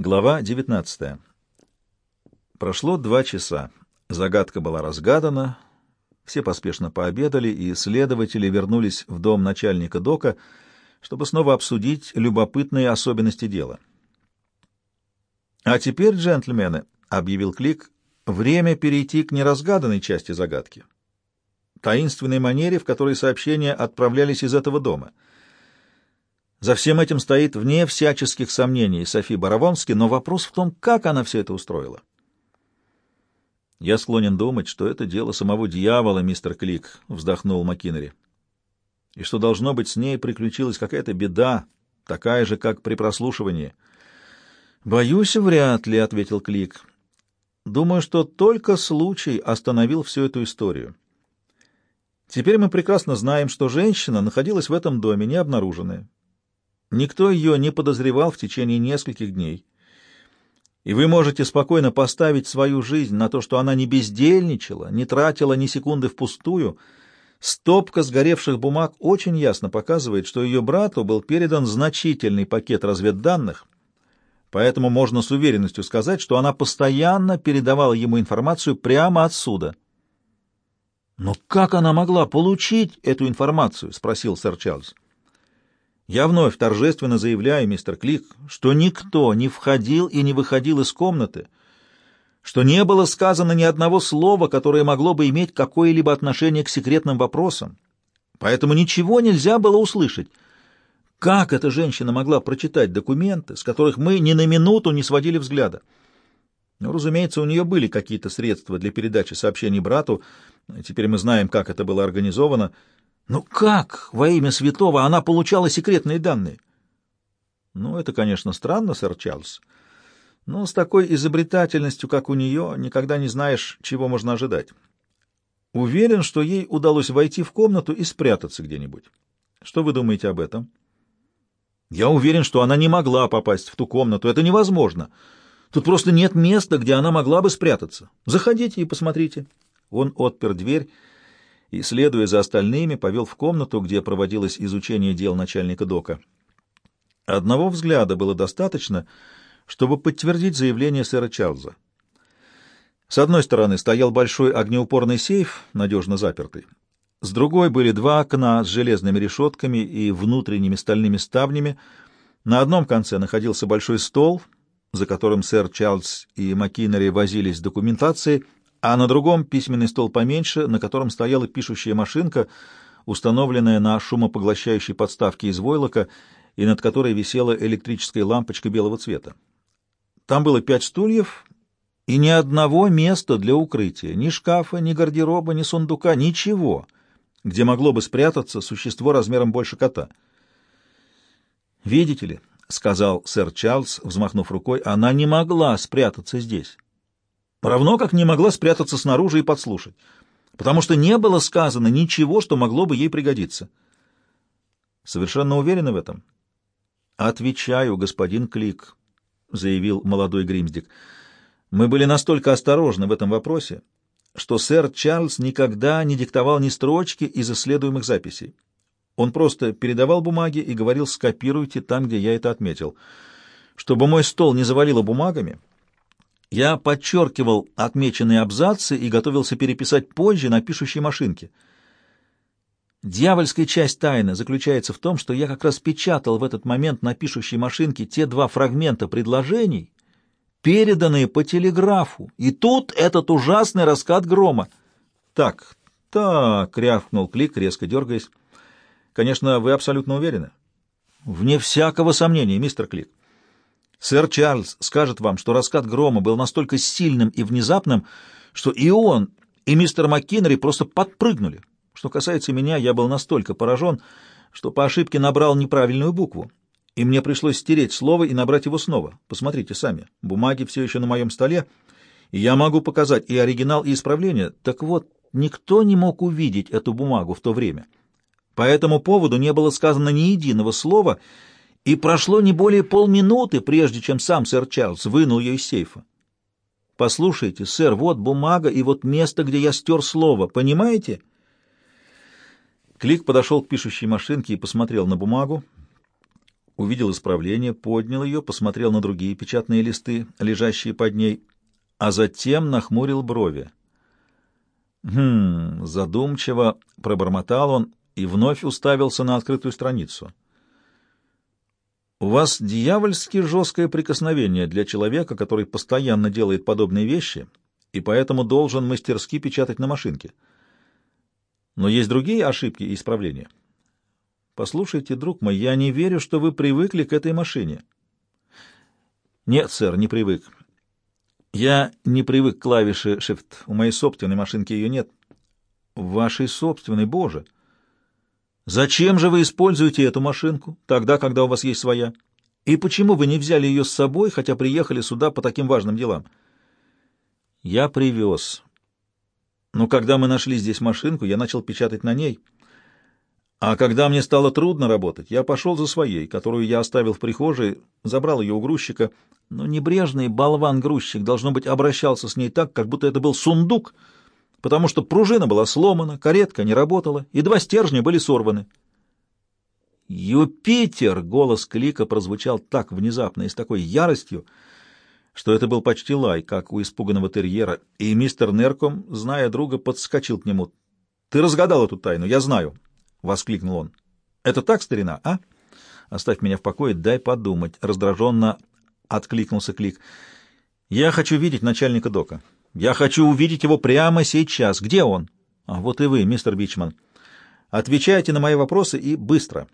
Глава 19. Прошло два часа. Загадка была разгадана, все поспешно пообедали, и следователи вернулись в дом начальника ДОКа, чтобы снова обсудить любопытные особенности дела. «А теперь, джентльмены», — объявил Клик, — «время перейти к неразгаданной части загадки, таинственной манере, в которой сообщения отправлялись из этого дома». За всем этим стоит вне всяческих сомнений Софи Баравонски, но вопрос в том, как она все это устроила. «Я склонен думать, что это дело самого дьявола, мистер Клик», — вздохнул Маккинери. «И что, должно быть, с ней приключилась какая-то беда, такая же, как при прослушивании». «Боюсь, вряд ли», — ответил Клик. «Думаю, что только случай остановил всю эту историю. Теперь мы прекрасно знаем, что женщина находилась в этом доме необнаруженная. Никто ее не подозревал в течение нескольких дней. И вы можете спокойно поставить свою жизнь на то, что она не бездельничала, не тратила ни секунды впустую. Стопка сгоревших бумаг очень ясно показывает, что ее брату был передан значительный пакет разведданных, поэтому можно с уверенностью сказать, что она постоянно передавала ему информацию прямо отсюда. «Но как она могла получить эту информацию?» — спросил сэр Чарльз. Я вновь торжественно заявляю, мистер Клик, что никто не входил и не выходил из комнаты, что не было сказано ни одного слова, которое могло бы иметь какое-либо отношение к секретным вопросам. Поэтому ничего нельзя было услышать. Как эта женщина могла прочитать документы, с которых мы ни на минуту не сводили взгляда? Ну, разумеется, у нее были какие-то средства для передачи сообщений брату. Теперь мы знаем, как это было организовано. Ну как во имя святого она получала секретные данные? Ну, это, конечно, странно, сэр Чарльз. Но с такой изобретательностью, как у нее, никогда не знаешь, чего можно ожидать. Уверен, что ей удалось войти в комнату и спрятаться где-нибудь. Что вы думаете об этом? Я уверен, что она не могла попасть в ту комнату. Это невозможно. Тут просто нет места, где она могла бы спрятаться. Заходите и посмотрите. Он отпер дверь и, следуя за остальными, повел в комнату, где проводилось изучение дел начальника ДОКа. Одного взгляда было достаточно, чтобы подтвердить заявление сэра Чарльза. С одной стороны стоял большой огнеупорный сейф, надежно запертый. С другой были два окна с железными решетками и внутренними стальными ставнями. На одном конце находился большой стол, за которым сэр Чарльз и Маккинери возились с документацией, а на другом письменный стол поменьше, на котором стояла пишущая машинка, установленная на шумопоглощающей подставке из войлока и над которой висела электрическая лампочка белого цвета. Там было пять стульев и ни одного места для укрытия, ни шкафа, ни гардероба, ни сундука, ничего, где могло бы спрятаться существо размером больше кота. «Видите ли», — сказал сэр Чарльз, взмахнув рукой, — «она не могла спрятаться здесь» равно как не могла спрятаться снаружи и подслушать, потому что не было сказано ничего, что могло бы ей пригодиться. Совершенно уверены в этом? Отвечаю, господин Клик, заявил молодой Гримсдик. Мы были настолько осторожны в этом вопросе, что сэр Чарльз никогда не диктовал ни строчки из исследуемых записей. Он просто передавал бумаги и говорил «скопируйте там, где я это отметил». Чтобы мой стол не завалило бумагами, я подчеркивал отмеченные абзацы и готовился переписать позже на пишущей машинке. Дьявольская часть тайны заключается в том, что я как раз печатал в этот момент на пишущей машинке те два фрагмента предложений, переданные по телеграфу, и тут этот ужасный раскат грома. «Так, так», — рявкнул Клик, резко дергаясь. «Конечно, вы абсолютно уверены?» «Вне всякого сомнения, мистер Клик. Сэр Чарльз скажет вам, что раскат грома был настолько сильным и внезапным, что и он, и мистер МакКиннери просто подпрыгнули. Что касается меня, я был настолько поражен, что по ошибке набрал неправильную букву, и мне пришлось стереть слово и набрать его снова. Посмотрите сами, бумаги все еще на моем столе, и я могу показать и оригинал, и исправление. Так вот, никто не мог увидеть эту бумагу в то время. По этому поводу не было сказано ни единого слова — и прошло не более полминуты, прежде чем сам сэр Чарльз вынул ее из сейфа. «Послушайте, сэр, вот бумага и вот место, где я стер слово, понимаете?» Клик подошел к пишущей машинке и посмотрел на бумагу. увидел исправление, поднял ее, посмотрел на другие печатные листы, лежащие под ней, а затем нахмурил брови. «Хм...» — задумчиво пробормотал он и вновь уставился на открытую страницу. «У вас дьявольски жесткое прикосновение для человека, который постоянно делает подобные вещи и поэтому должен мастерски печатать на машинке. Но есть другие ошибки и исправления. Послушайте, друг мой, я не верю, что вы привыкли к этой машине». «Нет, сэр, не привык. Я не привык к клавише Shift. У моей собственной машинки ее нет. Вашей собственной, боже! Зачем же вы используете эту машинку, тогда, когда у вас есть своя? И почему вы не взяли ее с собой, хотя приехали сюда по таким важным делам? Я привез. Но когда мы нашли здесь машинку, я начал печатать на ней. А когда мне стало трудно работать, я пошел за своей, которую я оставил в прихожей, забрал ее у грузчика, но небрежный болван-грузчик, должно быть, обращался с ней так, как будто это был сундук, потому что пружина была сломана, каретка не работала, и два стержня были сорваны. «Юпитер!» — голос Клика прозвучал так внезапно и с такой яростью, что это был почти лай, как у испуганного терьера, и мистер Нерком, зная друга, подскочил к нему. «Ты разгадал эту тайну, я знаю!» — воскликнул он. «Это так, старина, а?» «Оставь меня в покое, дай подумать», — раздраженно — откликнулся Клик. «Я хочу видеть начальника дока. Я хочу увидеть его прямо сейчас. Где он?» «А вот и вы, мистер Бичман. Отвечайте на мои вопросы и быстро.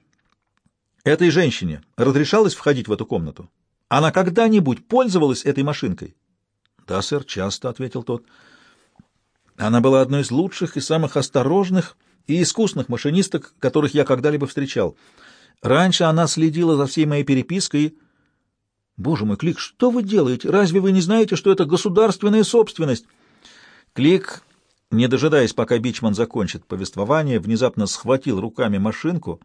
Этой женщине разрешалось входить в эту комнату? Она когда-нибудь пользовалась этой машинкой?» «Да, сэр, часто», — ответил тот. «Она была одной из лучших и самых осторожных и искусных машинисток, которых я когда-либо встречал. Раньше она следила за всей моей перепиской и...» Боже мой, Клик, что вы делаете? Разве вы не знаете, что это государственная собственность? Клик, не дожидаясь, пока Бичман закончит повествование, внезапно схватил руками машинку,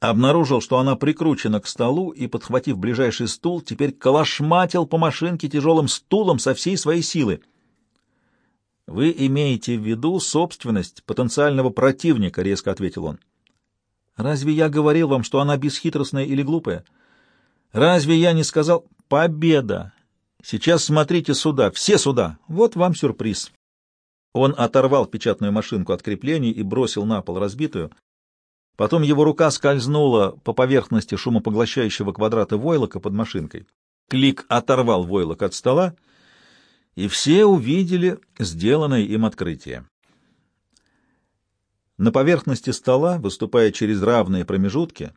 обнаружил, что она прикручена к столу и, подхватив ближайший стул, теперь калашматил по машинке тяжелым стулом со всей своей силы. «Вы имеете в виду собственность потенциального противника», — резко ответил он. «Разве я говорил вам, что она бесхитростная или глупая?» Разве я не сказал «Победа»? Сейчас смотрите сюда, все сюда. Вот вам сюрприз. Он оторвал печатную машинку от креплений и бросил на пол разбитую. Потом его рука скользнула по поверхности шумопоглощающего квадрата войлока под машинкой. Клик оторвал войлок от стола, и все увидели сделанное им открытие. На поверхности стола, выступая через равные промежутки,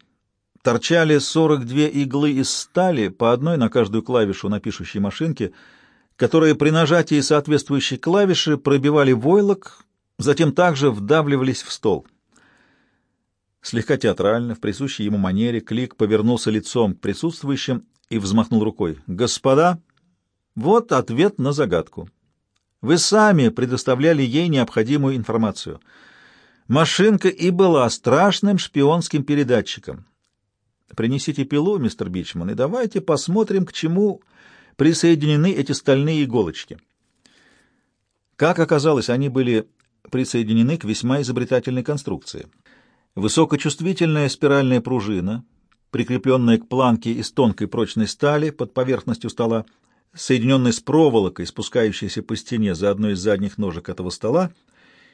торчали 42 иглы из стали, по одной на каждую клавишу на пишущей машинке, которые при нажатии соответствующей клавиши пробивали войлок, затем также вдавливались в стол. Слегка театрально, в присущей ему манере, Клик повернулся лицом к присутствующим и взмахнул рукой. «Господа, вот ответ на загадку. Вы сами предоставляли ей необходимую информацию. Машинка и была страшным шпионским передатчиком. Принесите пилу, мистер Бичман, и давайте посмотрим, к чему присоединены эти стальные иголочки. Как оказалось, они были присоединены к весьма изобретательной конструкции. Высокочувствительная спиральная пружина, прикрепленная к планке из тонкой прочной стали под поверхностью стола, соединенной с проволокой, спускающейся по стене за одной из задних ножек этого стола,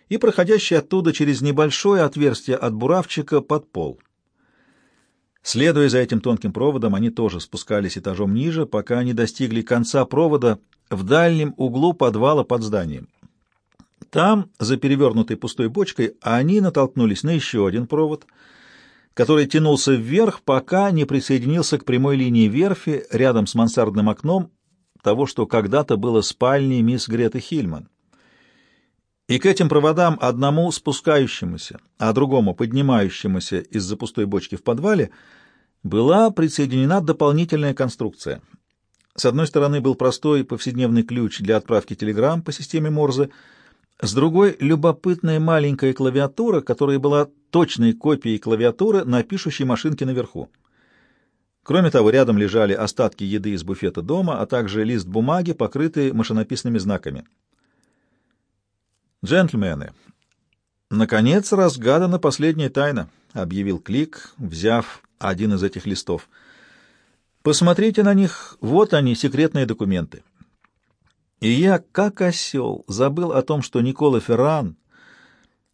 и проходящей оттуда через небольшое отверстие от буравчика под пол. Следуя за этим тонким проводом, они тоже спускались этажом ниже, пока они достигли конца провода в дальнем углу подвала под зданием. Там, за перевернутой пустой бочкой, они натолкнулись на еще один провод, который тянулся вверх, пока не присоединился к прямой линии верфи рядом с мансардным окном того, что когда-то было спальней мисс Греты Хильман. И к этим проводам, одному спускающемуся, а другому поднимающемуся из-за пустой бочки в подвале, была присоединена дополнительная конструкция. С одной стороны был простой повседневный ключ для отправки телеграмм по системе Морзе, с другой — любопытная маленькая клавиатура, которая была точной копией клавиатуры на пишущей машинке наверху. Кроме того, рядом лежали остатки еды из буфета дома, а также лист бумаги, покрытый машинописными знаками. «Джентльмены, наконец разгадана последняя тайна», — объявил Клик, взяв один из этих листов. «Посмотрите на них, вот они, секретные документы». И я, как осел, забыл о том, что Никола Ферран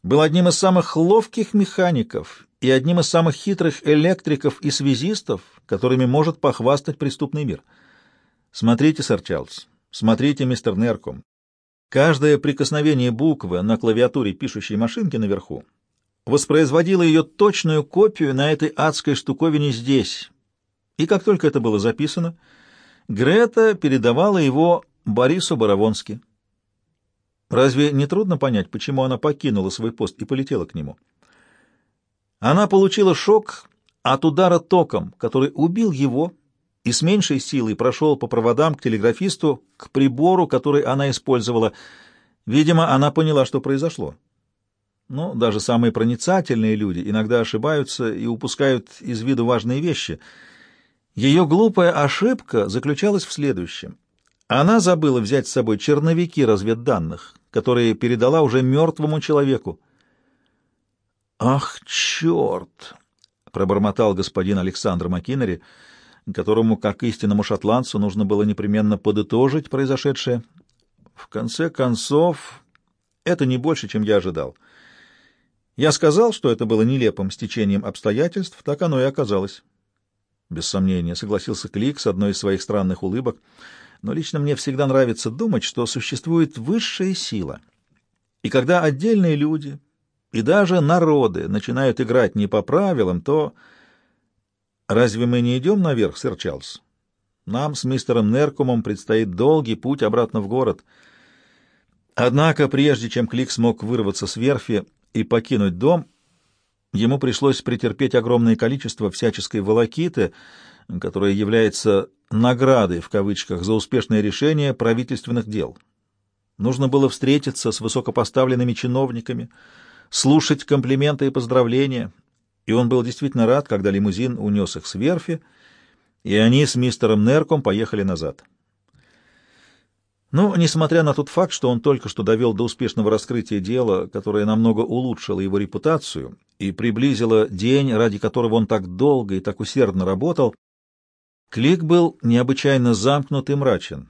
был одним из самых ловких механиков и одним из самых хитрых электриков и связистов, которыми может похвастать преступный мир. Смотрите, сэр Чарльз, смотрите, мистер Нерком. Каждое прикосновение буквы на клавиатуре пишущей машинки наверху воспроизводило ее точную копию на этой адской штуковине здесь. И как только это было записано, Грета передавала его Борису Боровонски. Разве не трудно понять, почему она покинула свой пост и полетела к нему? Она получила шок от удара током, который убил его и с меньшей силой прошел по проводам к телеграфисту, к прибору, который она использовала. Видимо, она поняла, что произошло. Но даже самые проницательные люди иногда ошибаются и упускают из виду важные вещи. Ее глупая ошибка заключалась в следующем — она забыла взять с собой черновики разведданных, которые передала уже мертвому человеку. «Ах, черт!» — пробормотал господин Александр Макинери, которому, как истинному шотландцу, нужно было непременно подытожить произошедшее. В конце концов, это не больше, чем я ожидал. Я сказал, что это было нелепым стечением обстоятельств, так оно и оказалось. Без сомнения, согласился Клик с одной из своих странных улыбок — но лично мне всегда нравится думать, что существует высшая сила. И когда отдельные люди и даже народы начинают играть не по правилам, то... Разве мы не идем наверх, сэр Чарльз? Нам с мистером Неркумом предстоит долгий путь обратно в город. Однако, прежде чем Клик смог вырваться с верфи и покинуть дом, ему пришлось претерпеть огромное количество всяческой волокиты, которая является наградой в кавычках за успешное решение правительственных дел. Нужно было встретиться с высокопоставленными чиновниками, слушать комплименты и поздравления, и он был действительно рад, когда лимузин унес их с верфи, и они с мистером Нерком поехали назад. Но, несмотря на тот факт, что он только что довел до успешного раскрытия дела, которое намного улучшило его репутацию и приблизило день, ради которого он так долго и так усердно работал, Клик был необычайно замкнут и мрачен,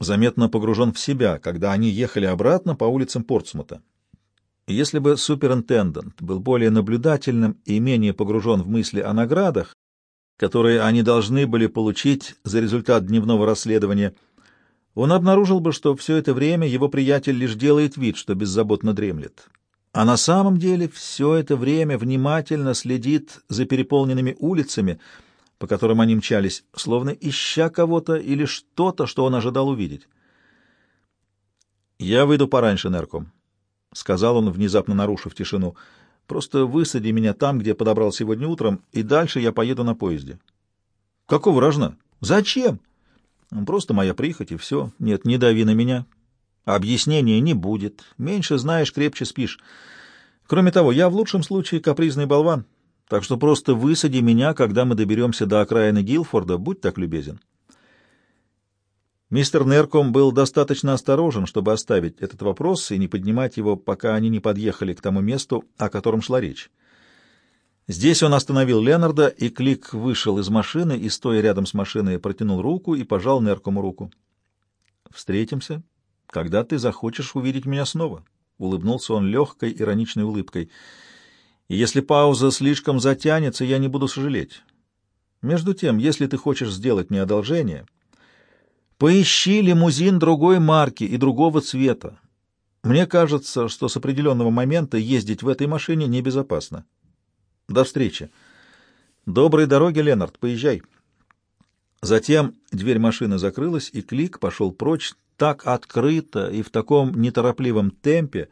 заметно погружен в себя, когда они ехали обратно по улицам Портсмута. Если бы суперинтендант был более наблюдательным и менее погружен в мысли о наградах, которые они должны были получить за результат дневного расследования, он обнаружил бы, что все это время его приятель лишь делает вид, что беззаботно дремлет. А на самом деле все это время внимательно следит за переполненными улицами, по которым они мчались, словно ища кого-то или что-то, что он ожидал увидеть. «Я выйду пораньше, Нерком», — сказал он, внезапно нарушив тишину. «Просто высади меня там, где подобрал сегодня утром, и дальше я поеду на поезде». «Какого рожна? Зачем?» «Просто моя прихоть, и все. Нет, не дави на меня. Объяснения не будет. Меньше знаешь, крепче спишь. Кроме того, я в лучшем случае капризный болван». Так что просто высади меня, когда мы доберемся до окраины Гилфорда, будь так любезен. Мистер Нерком был достаточно осторожен, чтобы оставить этот вопрос и не поднимать его, пока они не подъехали к тому месту, о котором шла речь. Здесь он остановил Ленарда, и Клик вышел из машины и, стоя рядом с машиной, протянул руку и пожал Неркому руку. «Встретимся, когда ты захочешь увидеть меня снова», — улыбнулся он легкой, ироничной улыбкой — и если пауза слишком затянется, я не буду сожалеть. Между тем, если ты хочешь сделать мне одолжение, поищи лимузин другой марки и другого цвета. Мне кажется, что с определенного момента ездить в этой машине небезопасно. До встречи. Доброй дороги, Ленард, поезжай. Затем дверь машины закрылась, и Клик пошел прочь так открыто и в таком неторопливом темпе,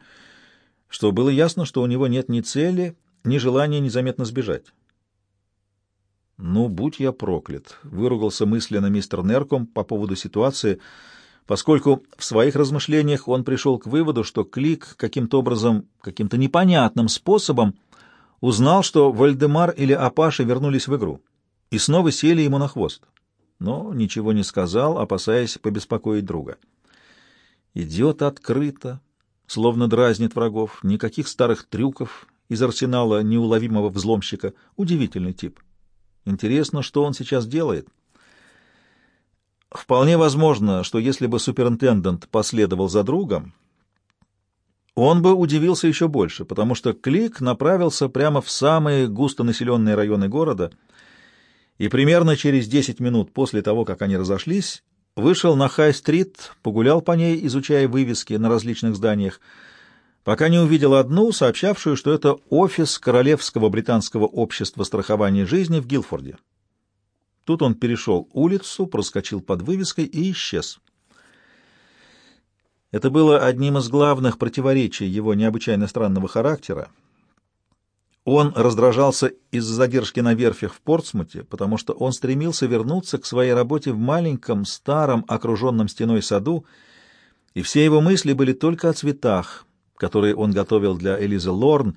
что было ясно, что у него нет ни цели, ни желания незаметно сбежать. «Ну, будь я проклят!» — выругался мысленно мистер Нерком по поводу ситуации, поскольку в своих размышлениях он пришел к выводу, что Клик каким-то образом, каким-то непонятным способом узнал, что Вальдемар или Апаша вернулись в игру и снова сели ему на хвост, но ничего не сказал, опасаясь побеспокоить друга. Идет открыто, словно дразнит врагов, никаких старых трюков, из арсенала неуловимого взломщика. Удивительный тип. Интересно, что он сейчас делает. Вполне возможно, что если бы суперинтендант последовал за другом, он бы удивился еще больше, потому что Клик направился прямо в самые густонаселенные районы города, и примерно через 10 минут после того, как они разошлись, вышел на Хай-стрит, погулял по ней, изучая вывески на различных зданиях, пока не увидел одну, сообщавшую, что это офис Королевского британского общества страхования жизни в Гилфорде. Тут он перешел улицу, проскочил под вывеской и исчез. Это было одним из главных противоречий его необычайно странного характера. Он раздражался из-за задержки на верфях в Портсмуте, потому что он стремился вернуться к своей работе в маленьком, старом, окруженном стеной саду, и все его мысли были только о цветах, которые он готовил для Элизы Лорн.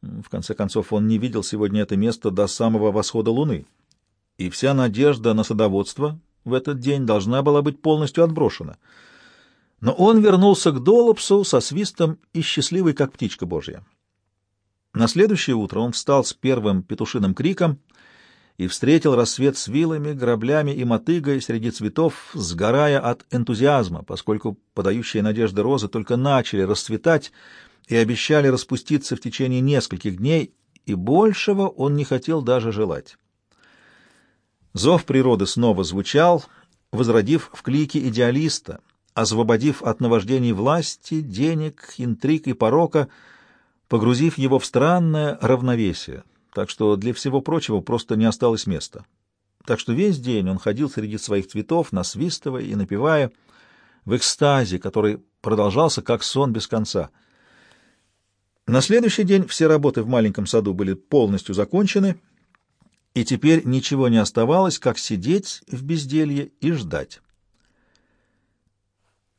В конце концов, он не видел сегодня это место до самого восхода луны и вся надежда на садоводство в этот день должна была быть полностью отброшена. Но он вернулся к Долопсу со свистом и счастливый, как птичка божья. На следующее утро он встал с первым петушиным криком и встретил рассвет с вилами, граблями и мотыгой среди цветов, сгорая от энтузиазма, поскольку подающие надежды розы только начали расцветать и обещали распуститься в течение нескольких дней, и большего он не хотел даже желать. Зов природы снова звучал, возродив в клике идеалиста, освободив от наваждений власти, денег, интриг и порока, погрузив его в странное равновесие, так что для всего прочего просто не осталось места. Так что весь день он ходил среди своих цветов, насвистывая и напевая, в экстазе, который продолжался как сон без конца. На следующий день все работы в маленьком саду были полностью закончены — и теперь ничего не оставалось, как сидеть в безделье и ждать.